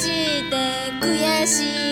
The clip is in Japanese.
して悔しい。